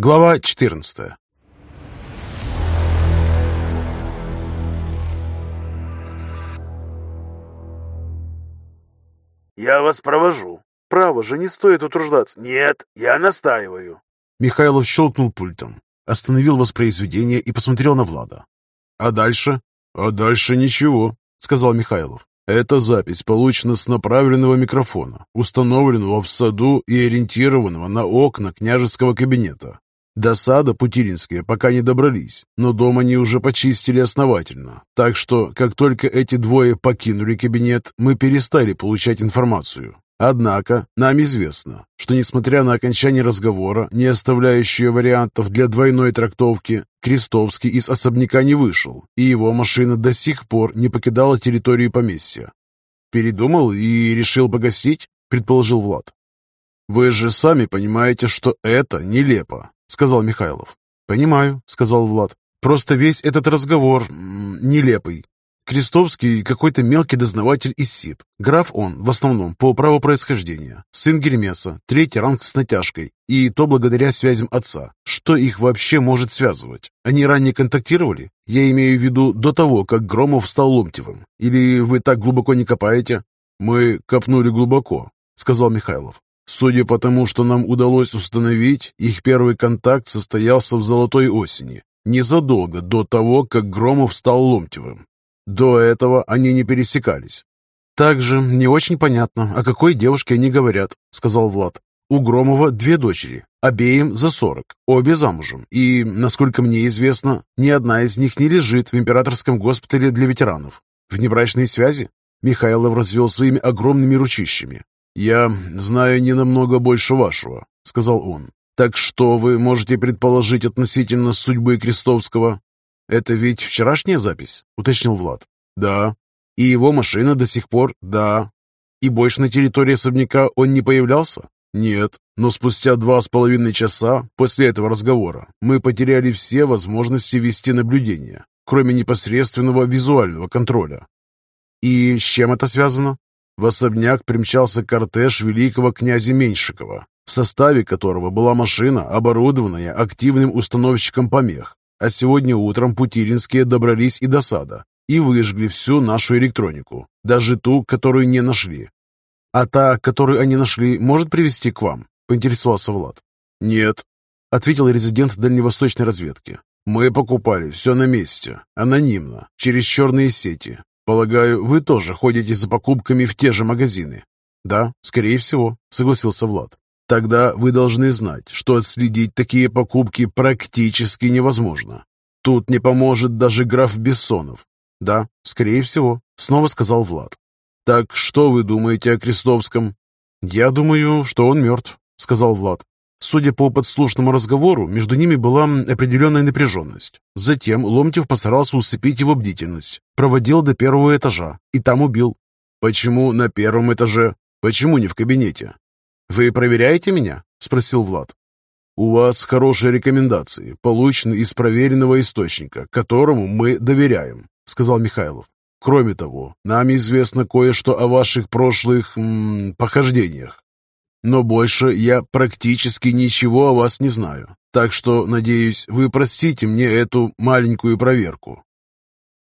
Глава 14 «Я вас провожу. Право же, не стоит утруждаться. Нет, я настаиваю». Михайлов щелкнул пультом, остановил воспроизведение и посмотрел на Влада. «А дальше?» «А дальше ничего», — сказал Михайлов. «Эта запись получена с направленного микрофона, установленного в саду и ориентированного на окна княжеского кабинета. До сада пока не добрались, но дом они уже почистили основательно. Так что, как только эти двое покинули кабинет, мы перестали получать информацию. Однако нам известно, что несмотря на окончание разговора, не оставляющее вариантов для двойной трактовки, Крестовский из особняка не вышел, и его машина до сих пор не покидала территорию поместья. «Передумал и решил погостить?» – предположил Влад. «Вы же сами понимаете, что это нелепо сказал Михайлов. «Понимаю», — сказал Влад. «Просто весь этот разговор нелепый. Крестовский какой-то мелкий дознаватель из СИП. Граф он, в основном, по праву происхождения. Сын Гермеса, третий ранг с натяжкой. И то благодаря связям отца. Что их вообще может связывать? Они ранее контактировали? Я имею в виду до того, как Громов стал Ломтевым. Или вы так глубоко не копаете?» «Мы копнули глубоко», — сказал Михайлов. Судя по тому, что нам удалось установить, их первый контакт состоялся в золотой осени, незадолго до того, как Громов стал Ломтевым. До этого они не пересекались. «Также не очень понятно, о какой девушке они говорят», — сказал Влад. «У Громова две дочери, обеим за сорок, обе замужем, и, насколько мне известно, ни одна из них не лежит в императорском госпитале для ветеранов. Внебрачные связи?» Михайлов развел своими огромными ручищами. «Я знаю не намного больше вашего», — сказал он. «Так что вы можете предположить относительно судьбы Крестовского?» «Это ведь вчерашняя запись?» — уточнил Влад. «Да». «И его машина до сих пор?» «Да». «И больше на территории особняка он не появлялся?» «Нет, но спустя два с половиной часа после этого разговора мы потеряли все возможности вести наблюдение, кроме непосредственного визуального контроля». «И с чем это связано?» В особняк примчался кортеж великого князя Меньшикова, в составе которого была машина, оборудованная активным установщиком помех. А сегодня утром Путилинские добрались и до сада, и выжгли всю нашу электронику, даже ту, которую не нашли. «А та, которую они нашли, может привести к вам?» – поинтересовался Влад. «Нет», – ответил резидент дальневосточной разведки. «Мы покупали все на месте, анонимно, через черные сети, «Полагаю, вы тоже ходите за покупками в те же магазины?» «Да, скорее всего», — согласился Влад. «Тогда вы должны знать, что отследить такие покупки практически невозможно. Тут не поможет даже граф Бессонов». «Да, скорее всего», — снова сказал Влад. «Так что вы думаете о Крестовском?» «Я думаю, что он мертв», — сказал Влад. Судя по подслушному разговору, между ними была определенная напряженность. Затем Ломтев постарался усыпить его бдительность, проводил до первого этажа и там убил. «Почему на первом этаже? Почему не в кабинете?» «Вы проверяете меня?» – спросил Влад. «У вас хорошие рекомендации, получены из проверенного источника, которому мы доверяем», – сказал Михайлов. «Кроме того, нам известно кое-что о ваших прошлых м -м, похождениях. Но больше я практически ничего о вас не знаю. Так что, надеюсь, вы простите мне эту маленькую проверку».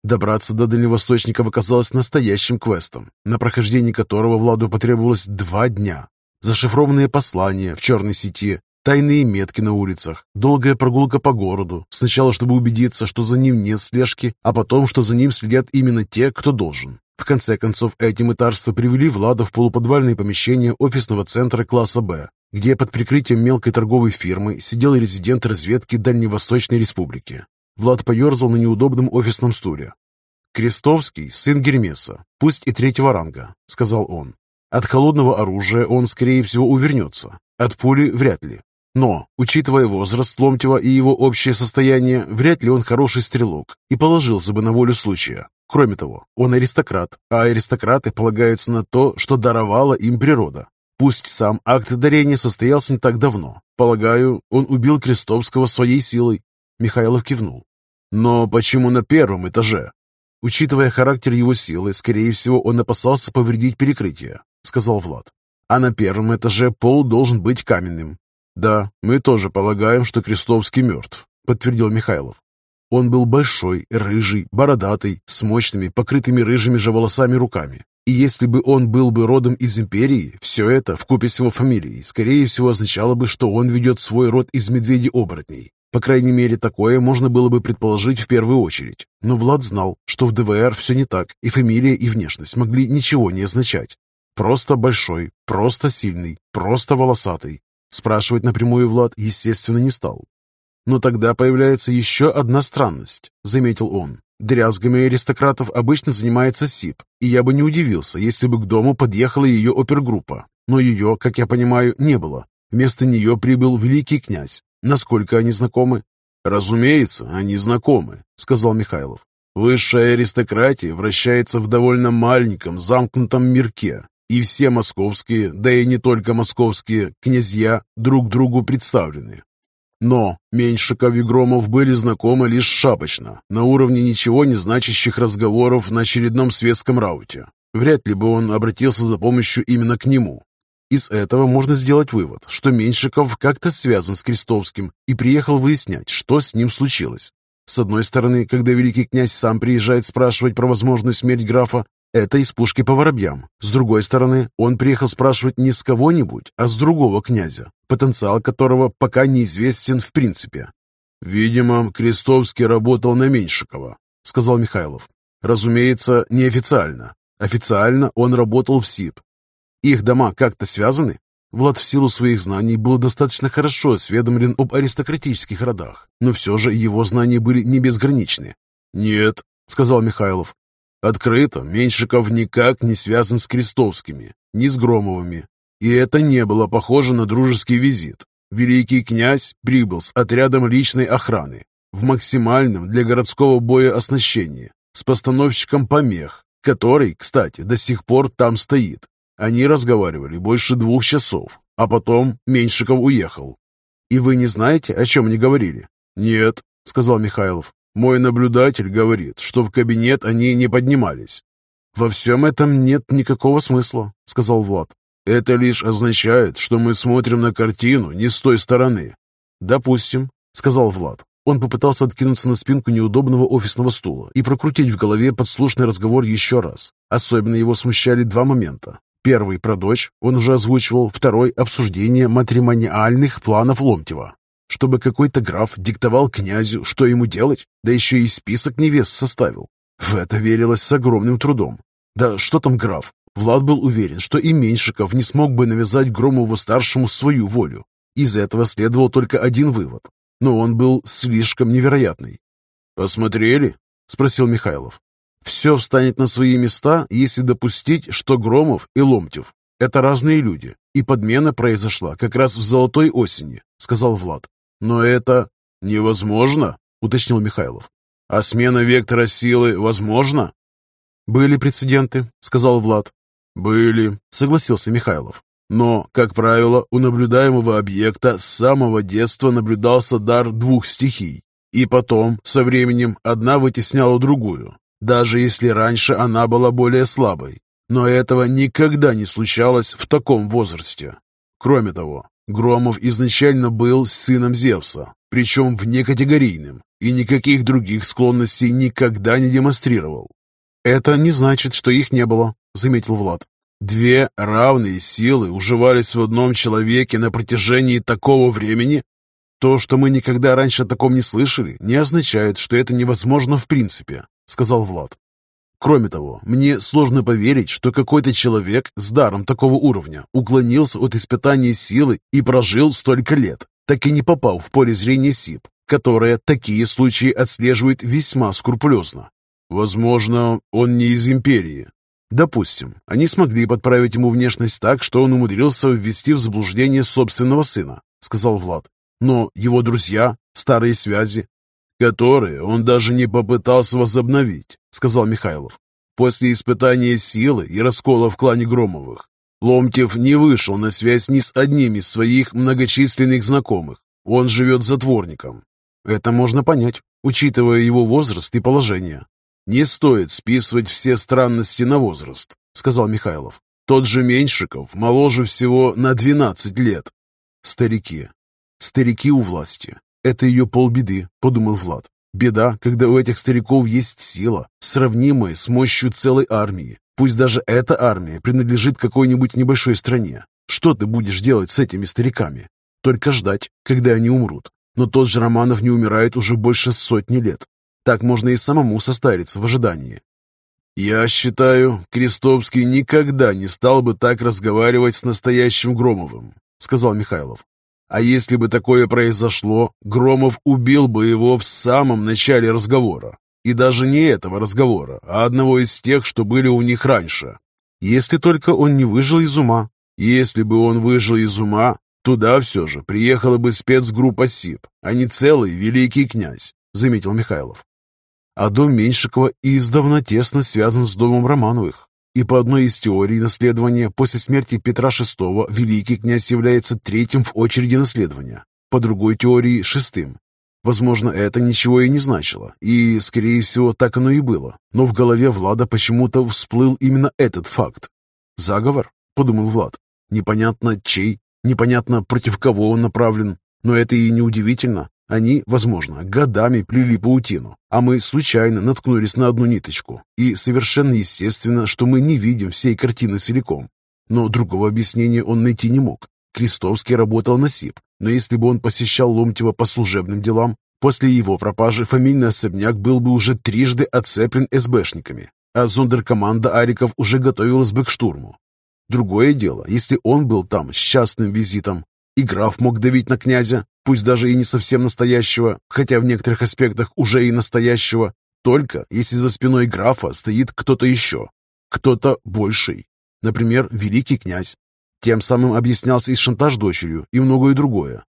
Добраться до дальневосточников оказалось настоящим квестом, на прохождении которого Владу потребовалось два дня. Зашифрованные послания в черной сети, тайные метки на улицах, долгая прогулка по городу, сначала чтобы убедиться, что за ним нет слежки, а потом, что за ним следят именно те, кто должен. В конце концов, эти мытарства привели Влада в полуподвальное помещение офисного центра класса «Б», где под прикрытием мелкой торговой фирмы сидел резидент разведки Дальневосточной Республики. Влад поерзал на неудобном офисном стуле. «Крестовский – сын Гермеса, пусть и третьего ранга», – сказал он. «От холодного оружия он, скорее всего, увернется. От пули вряд ли. Но, учитывая возраст Ломтева и его общее состояние, вряд ли он хороший стрелок и положился бы на волю случая. Кроме того, он аристократ, а аристократы полагаются на то, что даровала им природа. Пусть сам акт дарения состоялся не так давно. Полагаю, он убил Крестовского своей силой. Михайлов кивнул. Но почему на первом этаже? Учитывая характер его силы, скорее всего, он опасался повредить перекрытие, сказал Влад. А на первом этаже пол должен быть каменным. «Да, мы тоже полагаем, что Крестовский мертв», — подтвердил Михайлов. Он был большой, рыжий, бородатый, с мощными, покрытыми рыжими же волосами руками. И если бы он был бы родом из империи, все это, вкупе с его фамилией, скорее всего означало бы, что он ведет свой род из медведей-оборотней. По крайней мере, такое можно было бы предположить в первую очередь. Но Влад знал, что в ДВР все не так, и фамилия, и внешность могли ничего не означать. Просто большой, просто сильный, просто волосатый. Спрашивать напрямую Влад, естественно, не стал. Но тогда появляется еще одна странность, заметил он. Дрязгами аристократов обычно занимается СИП, и я бы не удивился, если бы к дому подъехала ее опергруппа. Но ее, как я понимаю, не было. Вместо нее прибыл великий князь. Насколько они знакомы? «Разумеется, они знакомы», — сказал Михайлов. «Высшая аристократия вращается в довольно маленьком замкнутом мирке, и все московские, да и не только московские, князья друг другу представлены. Но Меньшиков и Громов были знакомы лишь шапочно, на уровне ничего не значащих разговоров на очередном светском рауте. Вряд ли бы он обратился за помощью именно к нему. Из этого можно сделать вывод, что Меньшиков как-то связан с Крестовским и приехал выяснять, что с ним случилось. С одной стороны, когда великий князь сам приезжает спрашивать про возможную смерть графа, это из пушки по воробьям. С другой стороны, он приехал спрашивать не с кого-нибудь, а с другого князя, потенциал которого пока неизвестен в принципе. «Видимо, Крестовский работал на Меньшикова», — сказал Михайлов. «Разумеется, неофициально. Официально он работал в СИП. Их дома как-то связаны?» Влад в силу своих знаний был достаточно хорошо осведомлен об аристократических родах, но все же его знания были не безграничны. «Нет», — сказал Михайлов, Открыто Меньшиков никак не связан с Крестовскими, ни с Громовыми. И это не было похоже на дружеский визит. Великий князь прибыл с отрядом личной охраны в максимальном для городского боя оснащении, с постановщиком помех, который, кстати, до сих пор там стоит. Они разговаривали больше двух часов, а потом Меньшиков уехал. «И вы не знаете, о чем они говорили?» «Нет», — сказал Михайлов. Мой наблюдатель говорит, что в кабинет они не поднимались. «Во всем этом нет никакого смысла», — сказал Влад. «Это лишь означает, что мы смотрим на картину не с той стороны». «Допустим», — сказал Влад. Он попытался откинуться на спинку неудобного офисного стула и прокрутить в голове подслушный разговор еще раз. Особенно его смущали два момента. Первый про дочь, он уже озвучивал, второй – обсуждение матримониальных планов Ломтева чтобы какой-то граф диктовал князю, что ему делать, да еще и список невест составил. В это верилось с огромным трудом. Да что там граф? Влад был уверен, что и Меньшиков не смог бы навязать Громову-старшему свою волю. Из этого следовал только один вывод. Но он был слишком невероятный. «Посмотрели?» – спросил Михайлов. «Все встанет на свои места, если допустить, что Громов и Ломтев – это разные люди, и подмена произошла как раз в золотой осени», – сказал Влад. «Но это невозможно», — уточнил Михайлов. «А смена вектора силы возможна?» «Были прецеденты», — сказал Влад. «Были», — согласился Михайлов. «Но, как правило, у наблюдаемого объекта с самого детства наблюдался дар двух стихий. И потом, со временем, одна вытесняла другую, даже если раньше она была более слабой. Но этого никогда не случалось в таком возрасте. Кроме того, Громов изначально был сыном Зевса, причем внекатегорийным, и никаких других склонностей никогда не демонстрировал. «Это не значит, что их не было», — заметил Влад. «Две равные силы уживались в одном человеке на протяжении такого времени? То, что мы никогда раньше о таком не слышали, не означает, что это невозможно в принципе», — сказал Влад. Кроме того, мне сложно поверить, что какой-то человек с даром такого уровня уклонился от испытания силы и прожил столько лет, так и не попал в поле зрения СИП, которая такие случаи отслеживает весьма скрупулезно. Возможно, он не из Империи. Допустим, они смогли подправить ему внешность так, что он умудрился ввести в заблуждение собственного сына, сказал Влад. Но его друзья, старые связи, которые он даже не попытался возобновить, сказал Михайлов. После испытания силы и раскола в клане Громовых Ломтев не вышел на связь ни с одним из своих многочисленных знакомых. Он живет затворником. Это можно понять, учитывая его возраст и положение. «Не стоит списывать все странности на возраст», — сказал Михайлов. «Тот же Меньшиков моложе всего на 12 лет». Старики. Старики у власти. Это ее полбеды, подумал Влад. Беда, когда у этих стариков есть сила, сравнимая с мощью целой армии. Пусть даже эта армия принадлежит какой-нибудь небольшой стране. Что ты будешь делать с этими стариками? Только ждать, когда они умрут. Но тот же Романов не умирает уже больше сотни лет. Так можно и самому состариться в ожидании. «Я считаю, Крестовский никогда не стал бы так разговаривать с настоящим Громовым», — сказал Михайлов. «А если бы такое произошло, Громов убил бы его в самом начале разговора. И даже не этого разговора, а одного из тех, что были у них раньше. Если только он не выжил из ума. Если бы он выжил из ума, туда все же приехала бы спецгруппа СИП, а не целый великий князь», — заметил Михайлов. А дом Меньшикова издавна тесно связан с домом Романовых. И по одной из теорий наследования, после смерти Петра VI великий князь является третьим в очереди наследования, по другой теории – шестым. Возможно, это ничего и не значило, и, скорее всего, так оно и было. Но в голове Влада почему-то всплыл именно этот факт. «Заговор?» – подумал Влад. «Непонятно чей, непонятно против кого он направлен, но это и не удивительно. Они, возможно, годами плели паутину, а мы случайно наткнулись на одну ниточку. И совершенно естественно, что мы не видим всей картины целиком. Но другого объяснения он найти не мог. Крестовский работал на СИП, но если бы он посещал Ломтева по служебным делам, после его пропажи фамильный особняк был бы уже трижды оцеплен СБшниками, а зондеркоманда Ариков уже готовилась бы к штурму. Другое дело, если он был там с частным визитом, и граф мог давить на князя, пусть даже и не совсем настоящего, хотя в некоторых аспектах уже и настоящего, только если за спиной графа стоит кто-то еще, кто-то больший, например, великий князь. Тем самым объяснялся и шантаж дочерью, и многое другое.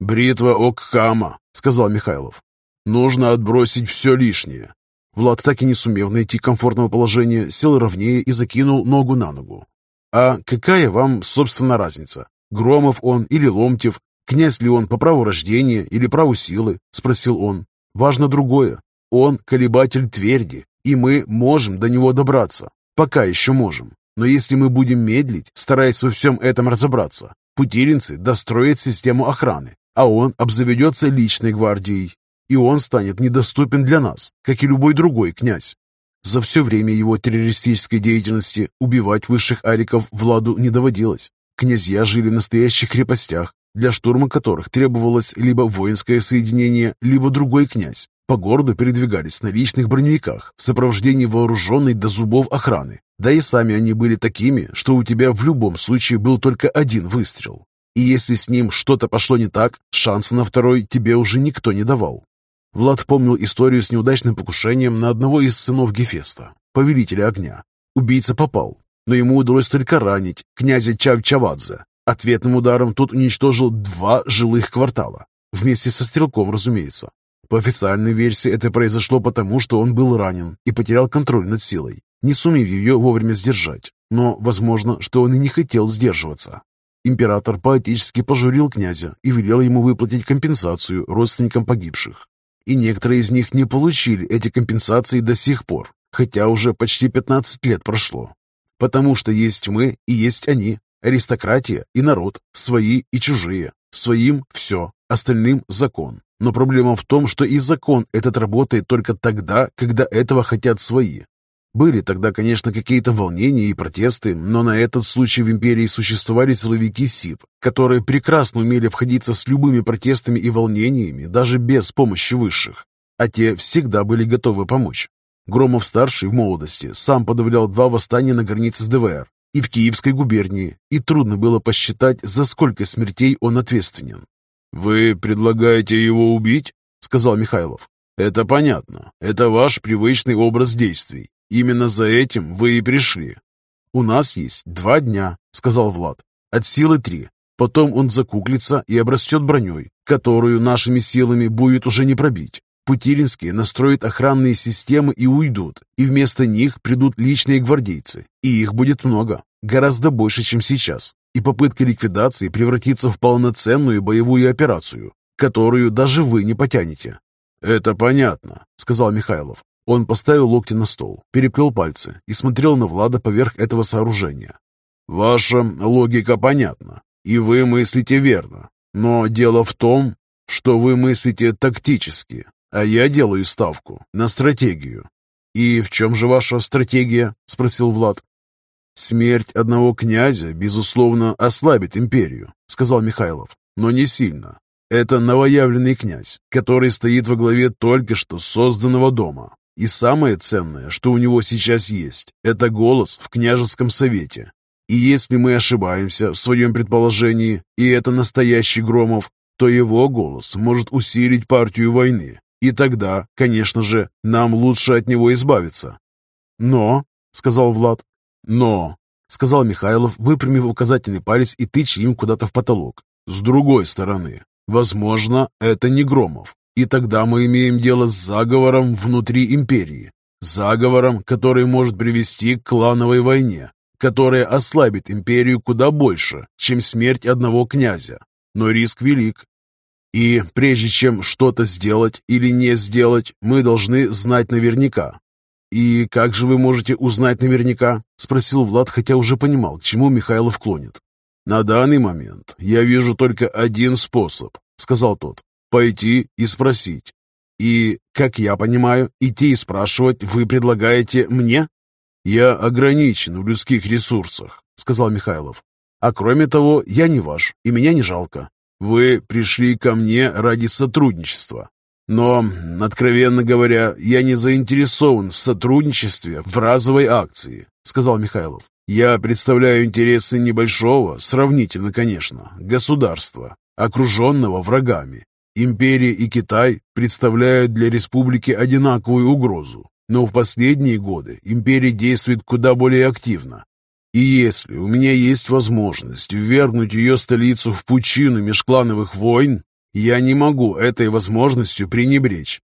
«Бритва Оккама», — сказал Михайлов. «Нужно отбросить все лишнее». Влад, так и не сумев найти комфортного положения, сел ровнее и закинул ногу на ногу. «А какая вам, собственно, разница? Громов он или Ломтев, «Князь ли он по праву рождения или праву силы?» – спросил он. «Важно другое. Он – колебатель тверди, и мы можем до него добраться. Пока еще можем. Но если мы будем медлить, стараясь во всем этом разобраться, путилинцы достроят систему охраны, а он обзаведется личной гвардией. И он станет недоступен для нас, как и любой другой князь. За все время его террористической деятельности убивать высших ариков Владу не доводилось. Князья жили в настоящих крепостях, для штурма которых требовалось либо воинское соединение, либо другой князь. По городу передвигались на личных броневиках в сопровождении вооруженной до зубов охраны. Да и сами они были такими, что у тебя в любом случае был только один выстрел. И если с ним что-то пошло не так, шанса на второй тебе уже никто не давал. Влад помнил историю с неудачным покушением на одного из сынов Гефеста, повелителя огня. Убийца попал, но ему удалось только ранить князя Чав-Чавадзе, Ответным ударом тот уничтожил два жилых квартала. Вместе со стрелком, разумеется. По официальной версии это произошло потому, что он был ранен и потерял контроль над силой, не сумев ее вовремя сдержать. Но, возможно, что он и не хотел сдерживаться. Император поэтически пожурил князя и велел ему выплатить компенсацию родственникам погибших. И некоторые из них не получили эти компенсации до сих пор, хотя уже почти 15 лет прошло. Потому что есть мы и есть они, Аристократия и народ, свои и чужие. Своим – все, остальным – закон. Но проблема в том, что и закон этот работает только тогда, когда этого хотят свои. Были тогда, конечно, какие-то волнения и протесты, но на этот случай в империи существовали силовики СИП, которые прекрасно умели обходиться с любыми протестами и волнениями, даже без помощи высших. А те всегда были готовы помочь. Громов-старший в молодости сам подавлял два восстания на границе с ДВР, и в Киевской губернии, и трудно было посчитать, за сколько смертей он ответственен. «Вы предлагаете его убить?» — сказал Михайлов. «Это понятно. Это ваш привычный образ действий. Именно за этим вы и пришли». «У нас есть два дня», — сказал Влад. «От силы три. Потом он закуклится и обрастет броней, которую нашими силами будет уже не пробить. Путилинские настроят охранные системы и уйдут, и вместо них придут личные гвардейцы, и их будет много, гораздо больше, чем сейчас, и попытка ликвидации превратится в полноценную боевую операцию, которую даже вы не потянете. «Это понятно», — сказал Михайлов. Он поставил локти на стол, переплел пальцы и смотрел на Влада поверх этого сооружения. «Ваша логика понятна, и вы мыслите верно. Но дело в том, что вы мыслите тактически, а я делаю ставку на стратегию. «И в чем же ваша стратегия?» – спросил Влад. «Смерть одного князя, безусловно, ослабит империю», – сказал Михайлов, – «но не сильно. Это новоявленный князь, который стоит во главе только что созданного дома. И самое ценное, что у него сейчас есть, это голос в княжеском совете. И если мы ошибаемся в своем предположении, и это настоящий Громов, то его голос может усилить партию войны, и тогда, конечно же, нам лучше от него избавиться. Но, сказал Влад, но, сказал Михайлов, выпрямив указательный палец и тыча им куда-то в потолок. С другой стороны, возможно, это не Громов. И тогда мы имеем дело с заговором внутри империи. Заговором, который может привести к клановой войне, которая ослабит империю куда больше, чем смерть одного князя. Но риск велик, и прежде чем что-то сделать или не сделать, мы должны знать наверняка. «И как же вы можете узнать наверняка?» – спросил Влад, хотя уже понимал, к чему Михайлов клонит. «На данный момент я вижу только один способ», – сказал тот. «Пойти и спросить. И, как я понимаю, идти и спрашивать вы предлагаете мне?» «Я ограничен в людских ресурсах», — сказал Михайлов. «А кроме того, я не ваш, и меня не жалко. Вы пришли ко мне ради сотрудничества. Но, откровенно говоря, я не заинтересован в сотрудничестве в разовой акции, сказал Михайлов. Я представляю интересы небольшого, сравнительно, конечно, государства, окруженного врагами. Империя и Китай представляют для республики одинаковую угрозу, но в последние годы империя действует куда более активно, и если у меня есть возможность ввергнуть ее столицу в пучину межклановых войн, я не могу этой возможностью пренебречь.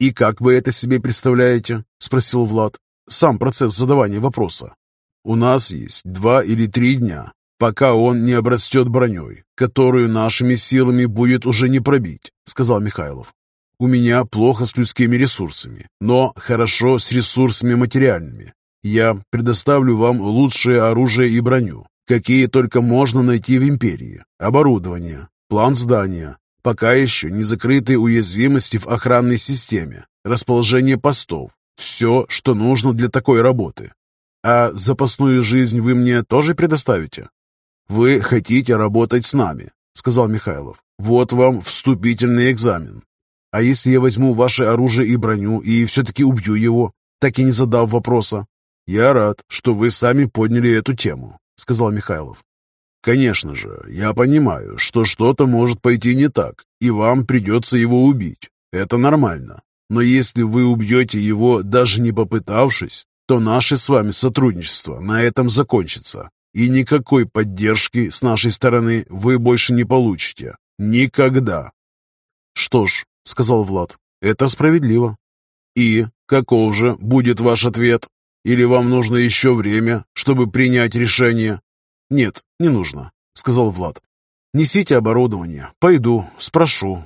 «И как вы это себе представляете?» – спросил Влад. Сам процесс задавания вопроса. «У нас есть два или три дня, пока он не обрастет броней, которую нашими силами будет уже не пробить», – сказал Михайлов. «У меня плохо с людскими ресурсами, но хорошо с ресурсами материальными. Я предоставлю вам лучшее оружие и броню, какие только можно найти в империи, оборудование, план здания, пока еще не закрытые уязвимости в охранной системе, расположение постов, все, что нужно для такой работы. А запасную жизнь вы мне тоже предоставите? Вы хотите работать с нами, сказал Михайлов. Вот вам вступительный экзамен. А если я возьму ваше оружие и броню и все-таки убью его, так и не задав вопроса? «Я рад, что вы сами подняли эту тему», — сказал Михайлов. «Конечно же, я понимаю, что что-то может пойти не так, и вам придется его убить. Это нормально. Но если вы убьете его, даже не попытавшись, то наше с вами сотрудничество на этом закончится, и никакой поддержки с нашей стороны вы больше не получите. Никогда!» «Что ж», — сказал Влад, — «это справедливо». «И каков же будет ваш ответ?» Или вам нужно еще время, чтобы принять решение?» «Нет, не нужно», — сказал Влад. «Несите оборудование. Пойду, спрошу,